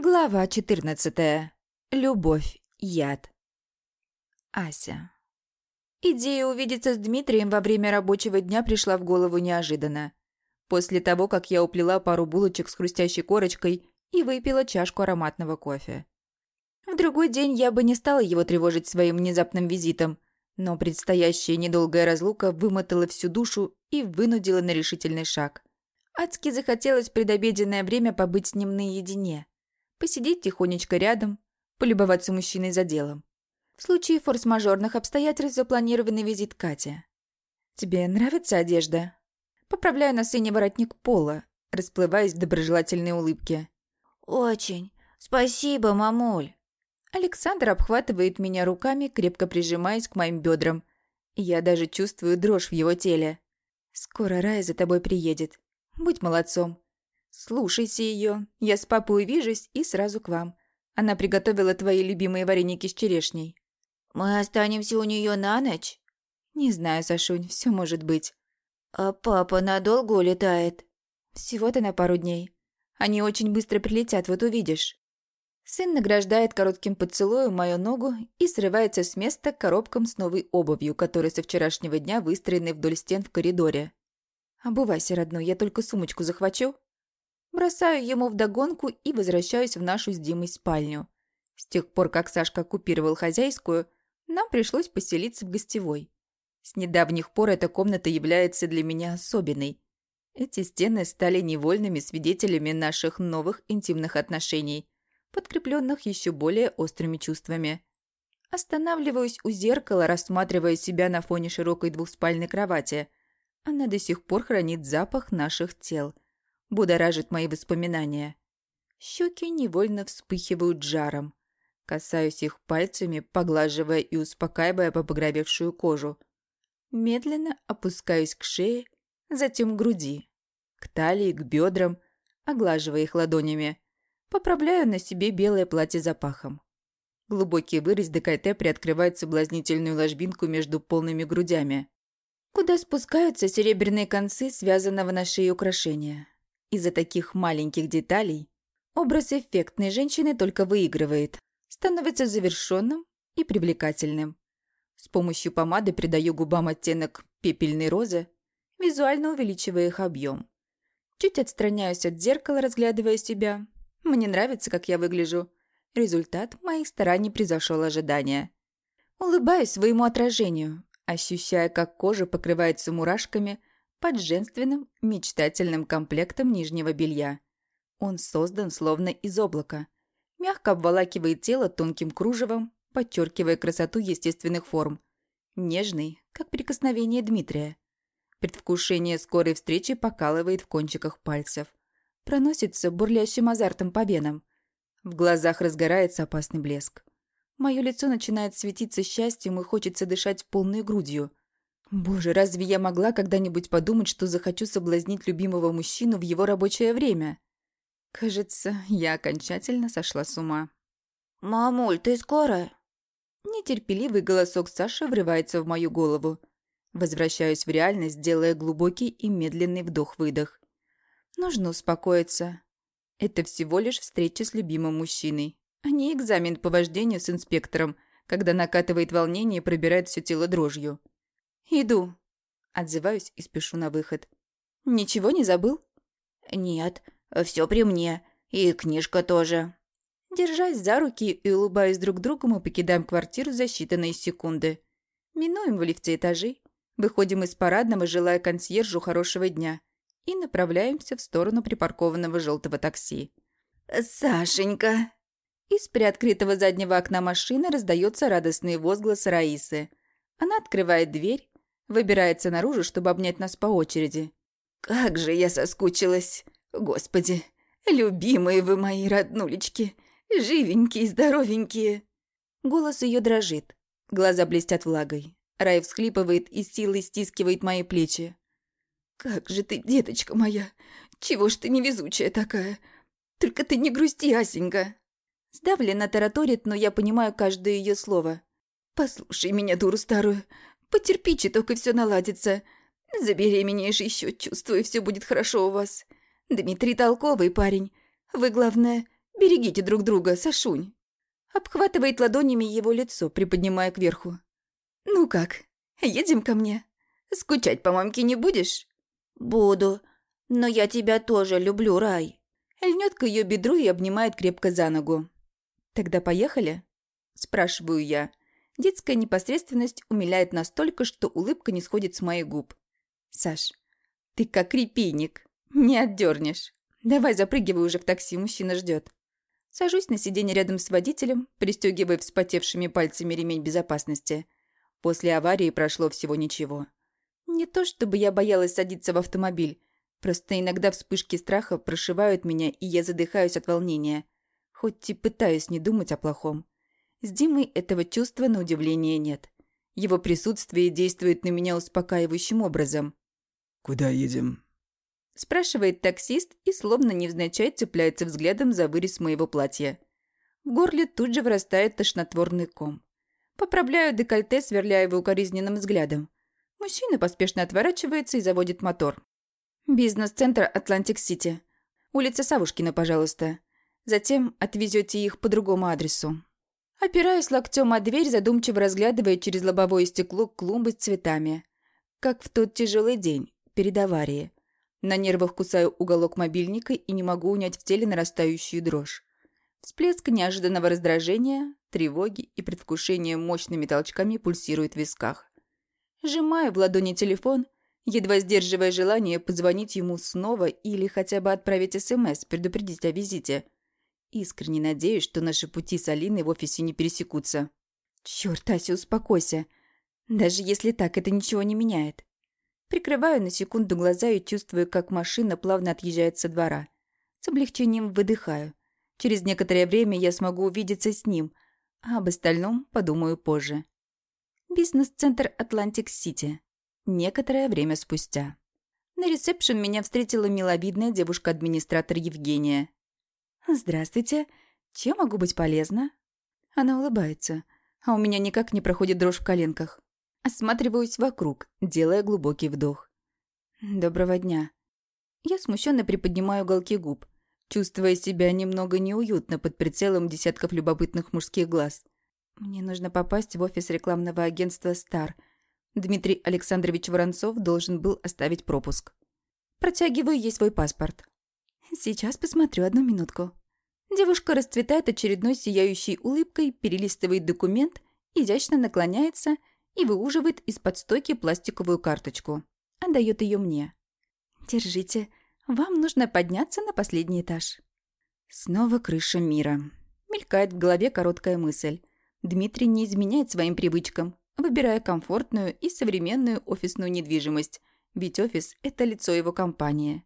Глава 14. Любовь. Яд. Ася. Идея увидеться с Дмитрием во время рабочего дня пришла в голову неожиданно. После того, как я уплела пару булочек с хрустящей корочкой и выпила чашку ароматного кофе. В другой день я бы не стала его тревожить своим внезапным визитом, но предстоящая недолгая разлука вымотала всю душу и вынудила на решительный шаг. Адски захотелось предобеденное время побыть с ним наедине – посидеть тихонечко рядом, полюбоваться мужчиной за делом. В случае форс-мажорных обстоятельств запланированный визит Кате. «Тебе нравится одежда?» Поправляю на сыне воротник пола, расплываясь в доброжелательной улыбке. «Очень. Спасибо, мамуль». Александр обхватывает меня руками, крепко прижимаясь к моим бедрам. Я даже чувствую дрожь в его теле. «Скоро Рая за тобой приедет. Будь молодцом. «Слушайся ее. Я с папой увижусь и сразу к вам. Она приготовила твои любимые вареники с черешней». «Мы останемся у нее на ночь?» «Не знаю, Сашунь, все может быть». «А папа надолго улетает?» «Всего-то на пару дней. Они очень быстро прилетят, вот увидишь». Сын награждает коротким поцелуем мою ногу и срывается с места коробком с новой обувью, которая со вчерашнего дня выстроены вдоль стен в коридоре. «Обувайся, родной, я только сумочку захвачу». Бросаю ему вдогонку и возвращаюсь в нашу с Димой спальню. С тех пор, как Сашка оккупировал хозяйскую, нам пришлось поселиться в гостевой. С недавних пор эта комната является для меня особенной. Эти стены стали невольными свидетелями наших новых интимных отношений, подкрепленных еще более острыми чувствами. Останавливаюсь у зеркала, рассматривая себя на фоне широкой двухспальной кровати. Она до сих пор хранит запах наших тел – будоражит мои воспоминания. Щеки невольно вспыхивают жаром. Касаюсь их пальцами, поглаживая и успокаивая побагровевшую кожу. Медленно опускаюсь к шее, затем к груди, к талии, к бедрам, оглаживая их ладонями. Поправляю на себе белое платье запахом. Глубокий вырез декольте приоткрывает соблазнительную ложбинку между полными грудями, куда спускаются серебряные концы связанного на шее украшения. Из-за таких маленьких деталей образ эффектной женщины только выигрывает, становится завершенным и привлекательным. С помощью помады придаю губам оттенок пепельной розы, визуально увеличивая их объем. Чуть отстраняюсь от зеркала, разглядывая себя. Мне нравится, как я выгляжу. Результат моих стараний превзошел ожидания. Улыбаюсь своему отражению, ощущая, как кожа покрывается мурашками, под женственным, мечтательным комплектом нижнего белья. Он создан словно из облака. Мягко обволакивает тело тонким кружевом, подчеркивая красоту естественных форм. Нежный, как прикосновение Дмитрия. Предвкушение скорой встречи покалывает в кончиках пальцев. Проносится бурлящим азартом по венам. В глазах разгорается опасный блеск. Мое лицо начинает светиться счастьем и хочется дышать полной грудью. Боже, разве я могла когда-нибудь подумать, что захочу соблазнить любимого мужчину в его рабочее время? Кажется, я окончательно сошла с ума. «Мамуль, ты скоро?» Нетерпеливый голосок Саши врывается в мою голову. Возвращаюсь в реальность, делая глубокий и медленный вдох-выдох. Нужно успокоиться. Это всего лишь встреча с любимым мужчиной, а не экзамен по вождению с инспектором, когда накатывает волнение и пробирает все тело дрожью. «Иду». Отзываюсь и спешу на выход. «Ничего не забыл?» «Нет, все при мне. И книжка тоже». Держась за руки и улыбаясь друг другу, мы покидаем квартиру за считанные секунды. Минуем в лифте этажи, выходим из парадного, желая консьержу хорошего дня, и направляемся в сторону припаркованного желтого такси. «Сашенька!» Из приоткрытого заднего окна машины раздается радостный возглас Раисы. Она открывает дверь, Выбирается наружу, чтобы обнять нас по очереди. «Как же я соскучилась! Господи! Любимые вы мои роднулечки! Живенькие, здоровенькие!» Голос ее дрожит. Глаза блестят влагой. Рай всхлипывает и силой стискивает мои плечи. «Как же ты, деточка моя! Чего ж ты невезучая такая? Только ты не грусти, Асенька!» Сдавленно тараторит, но я понимаю каждое ее слово. «Послушай меня, дуру старую. Потерпи чуток, и все наладится. Забеременеешь еще, чувствую, все будет хорошо у вас. Дмитрий толковый парень. Вы, главное, Берегите друг друга, Сашунь!» Обхватывает ладонями его лицо, приподнимая кверху. «Ну как, едем ко мне? Скучать по мамке не будешь?» «Буду. Но я тебя тоже люблю, Рай». Льнет к ее бедру и обнимает крепко за ногу. «Тогда поехали?» Спрашиваю я. Детская непосредственность умиляет настолько, что улыбка не сходит с моих губ. «Саш, ты как репейник. Не отдернешь. Давай запрыгивай уже в такси, мужчина ждет. Сажусь на сиденье рядом с водителем, пристегивая вспотевшими пальцами ремень безопасности. После аварии прошло всего ничего. Не то чтобы я боялась садиться в автомобиль, просто иногда вспышки страха прошивают меня, и я задыхаюсь от волнения. Хоть и пытаюсь не думать о плохом. С Димой этого чувства на удивление нет. Его присутствие действует на меня успокаивающим образом. «Куда едем?» Спрашивает таксист и словно невзначай цепляется взглядом за вырез моего платья. В горле тут же вырастает тошнотворный ком. Поправляю декольте, сверляя его укоризненным взглядом. Мужчина поспешно отворачивается и заводит мотор. Бизнес-центр Атлантик-Сити. Улица Савушкина, пожалуйста. Затем отвезете их по другому адресу. Опираюсь локтем о дверь, задумчиво разглядывая через лобовое стекло клумбы с цветами. Как в тот тяжелый день, перед аварией. На нервах кусаю уголок мобильника и не могу унять в теле нарастающую дрожь. Всплеск неожиданного раздражения, тревоги и предвкушения мощными толчками пульсирует в висках. Сжимаю в ладони телефон, едва сдерживая желание позвонить ему снова или хотя бы отправить СМС, предупредить о визите. Искренне надеюсь, что наши пути с Алиной в офисе не пересекутся. Чёрт, Ася, успокойся. Даже если так, это ничего не меняет. Прикрываю на секунду глаза и чувствую, как машина плавно отъезжает со двора. С облегчением выдыхаю. Через некоторое время я смогу увидеться с ним, а об остальном подумаю позже. Бизнес-центр Атлантик-Сити. Некоторое время спустя. На ресепшн меня встретила миловидная девушка-администратор Евгения. «Здравствуйте. Чем могу быть полезна?» Она улыбается, а у меня никак не проходит дрожь в коленках. Осматриваюсь вокруг, делая глубокий вдох. «Доброго дня». Я смущенно приподнимаю уголки губ, чувствуя себя немного неуютно под прицелом десятков любопытных мужских глаз. Мне нужно попасть в офис рекламного агентства «Стар». Дмитрий Александрович Воронцов должен был оставить пропуск. Протягиваю ей свой паспорт. Сейчас посмотрю одну минутку. Девушка расцветает очередной сияющей улыбкой, перелистывает документ, изящно наклоняется и выуживает из-под стойки пластиковую карточку. Отдает ее мне. «Держите. Вам нужно подняться на последний этаж». Снова крыша мира. Мелькает в голове короткая мысль. Дмитрий не изменяет своим привычкам, выбирая комфортную и современную офисную недвижимость, ведь офис – это лицо его компании.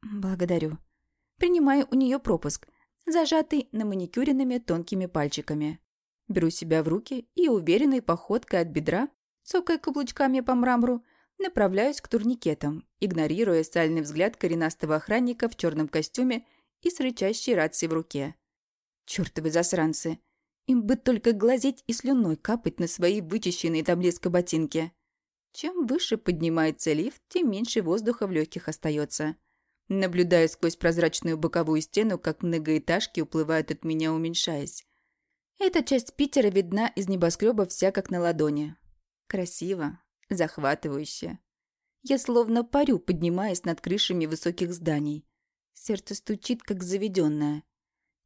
Благодарю. Принимаю у нее пропуск, зажатый на маникюренными тонкими пальчиками. Беру себя в руки и уверенной походкой от бедра, цокая каблучками по мрамору, направляюсь к турникетам, игнорируя сальный взгляд коренастого охранника в черном костюме и с рычащей рацией в руке. Чёртовы засранцы! Им бы только глазеть и слюной капать на свои вычищенные до блеска ботинки. Чем выше поднимается лифт, тем меньше воздуха в легких остается. Наблюдаю сквозь прозрачную боковую стену, как многоэтажки уплывают от меня, уменьшаясь. Эта часть Питера видна из небоскреба вся как на ладони. Красиво, захватывающе. Я словно парю, поднимаясь над крышами высоких зданий. Сердце стучит, как заведенное.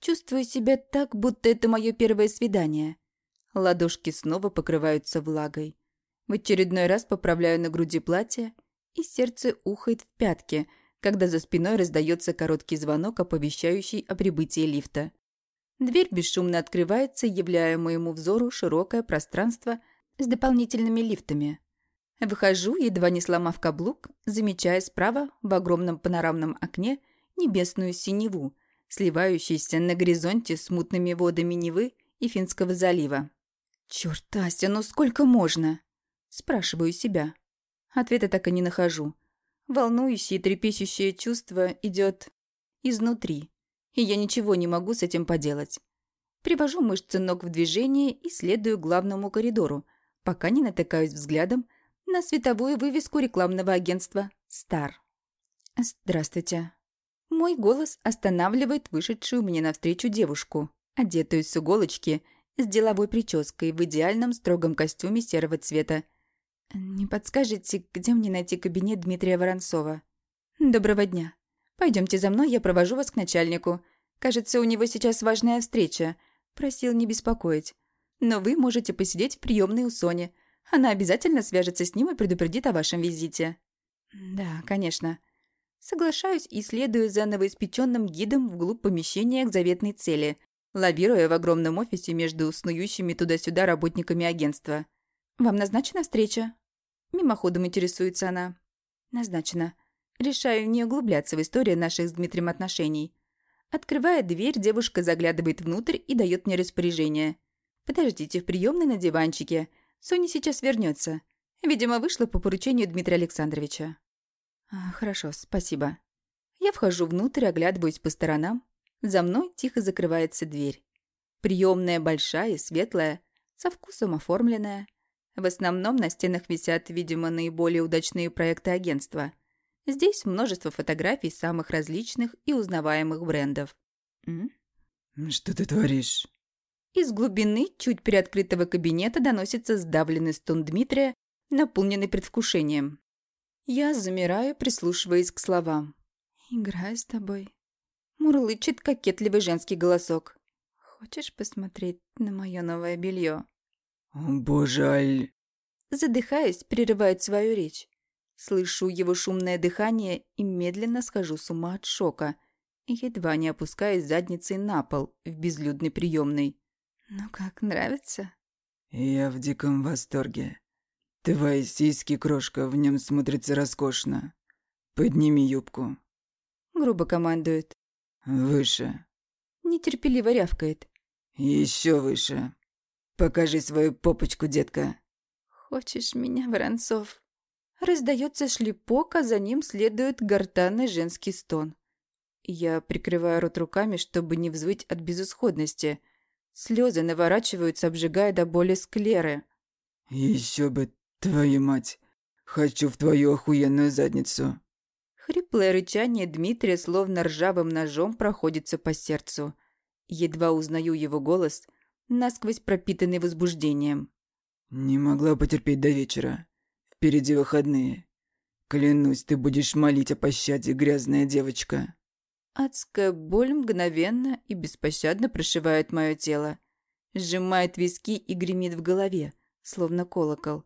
Чувствую себя так, будто это мое первое свидание. Ладошки снова покрываются влагой. В очередной раз поправляю на груди платье, и сердце ухает в пятки, когда за спиной раздается короткий звонок, оповещающий о прибытии лифта. Дверь бесшумно открывается, являя моему взору широкое пространство с дополнительными лифтами. Выхожу, едва не сломав каблук, замечая справа в огромном панорамном окне небесную синеву, сливающуюся на горизонте с мутными водами Невы и Финского залива. «Чёрт, Ася, ну сколько можно?» Спрашиваю себя. Ответа так и не нахожу. Волнующее и трепещущее чувство идет изнутри и я ничего не могу с этим поделать. Привожу мышцы ног в движение и следую главному коридору, пока не натыкаюсь взглядом на световую вывеску рекламного агентства «Стар». «Здравствуйте». Мой голос останавливает вышедшую мне навстречу девушку, одетую с иголочки, с деловой прической в идеальном строгом костюме серого цвета. «Не подскажете, где мне найти кабинет Дмитрия Воронцова?» «Доброго дня. Пойдемте за мной, я провожу вас к начальнику. Кажется, у него сейчас важная встреча. Просил не беспокоить. Но вы можете посидеть в приемной у Сони. Она обязательно свяжется с ним и предупредит о вашем визите». «Да, конечно». Соглашаюсь и следую за новоиспеченным гидом вглубь помещения к заветной цели, лавируя в огромном офисе между снующими туда-сюда работниками агентства. «Вам назначена встреча?» Мимоходом интересуется она. «Назначена. Решаю не углубляться в историю наших с Дмитрием отношений. Открывая дверь, девушка заглядывает внутрь и дает мне распоряжение. «Подождите в приемной на диванчике. Соня сейчас вернется. Видимо, вышла по поручению Дмитрия Александровича». А, «Хорошо, спасибо». Я вхожу внутрь, оглядываюсь по сторонам. За мной тихо закрывается дверь. Приемная большая, светлая, со вкусом оформленная. В основном на стенах висят, видимо, наиболее удачные проекты агентства – Здесь множество фотографий самых различных и узнаваемых брендов. М? «Что ты творишь?» Из глубины чуть приоткрытого кабинета доносится сдавленный стон Дмитрия, наполненный предвкушением. Я замираю, прислушиваясь к словам. «Играю с тобой». Мурлычет кокетливый женский голосок. «Хочешь посмотреть на мое новое белье? «О, боже, Аль...» Задыхаясь, прерывает свою речь. Слышу его шумное дыхание и медленно схожу с ума от шока, едва не опускаясь задницей на пол в безлюдной приемной. «Ну как, нравится?» «Я в диком восторге. Твои сиськи, крошка, в нем смотрится роскошно. Подними юбку». Грубо командует. «Выше». Нетерпеливо рявкает. Еще выше. Покажи свою попочку, детка». «Хочешь меня, Воронцов?» Раздается шлепок, а за ним следует гортанный женский стон. Я прикрываю рот руками, чтобы не взвыть от безысходности. Слезы наворачиваются, обжигая до боли склеры. Еще бы, твою мать! Хочу в твою охуенную задницу!» Хриплое рычание Дмитрия словно ржавым ножом проходится по сердцу. Едва узнаю его голос, насквозь пропитанный возбуждением. «Не могла потерпеть до вечера. Впереди выходные. Клянусь, ты будешь молить о пощаде, грязная девочка». Адская боль мгновенно и беспощадно прошивает мое тело. Сжимает виски и гремит в голове, словно колокол.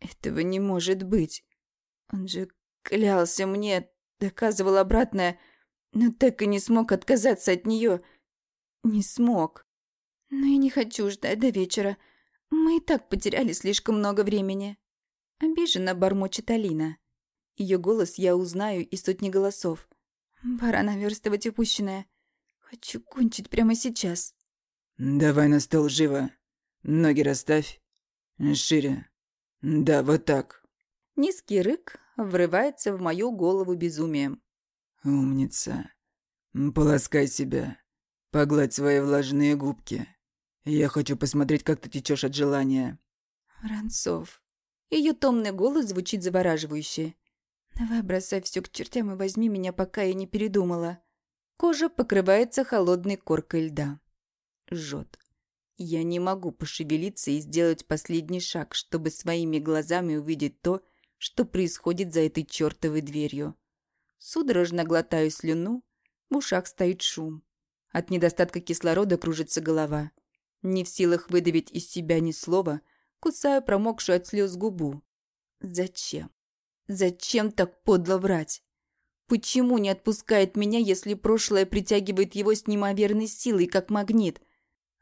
Этого не может быть. Он же клялся мне, доказывал обратное, но так и не смог отказаться от нее. Не смог. Но я не хочу ждать до вечера. Мы и так потеряли слишком много времени. Обиженно бормочет Алина. Ее голос я узнаю из сотни голосов. Пора наверстывать упущенное. Хочу кончить прямо сейчас. «Давай на стол живо. Ноги расставь. Шире. Да, вот так». Низкий рык врывается в мою голову безумием. «Умница. Полоскай себя. Погладь свои влажные губки. Я хочу посмотреть, как ты течешь от желания». Воронцов, ее томный голос звучит завораживающе. «Давай бросай все к чертям и возьми меня, пока я не передумала». Кожа покрывается холодной коркой льда. Жжет. Я не могу пошевелиться и сделать последний шаг, чтобы своими глазами увидеть то, что происходит за этой чертовой дверью. Судорожно глотаю слюну, в ушах стоит шум. От недостатка кислорода кружится голова. Не в силах выдавить из себя ни слова – кусаю промокшую от слез губу. Зачем? Зачем так подло врать? Почему не отпускает меня, если прошлое притягивает его с неимоверной силой, как магнит?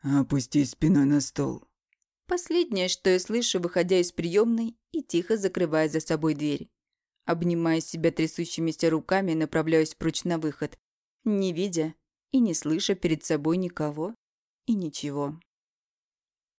Опусти спиной на стол. Последнее, что я слышу, выходя из приемной и тихо закрывая за собой дверь. Обнимая себя трясущимися руками, направляюсь прочь на выход, не видя и не слыша перед собой никого и ничего.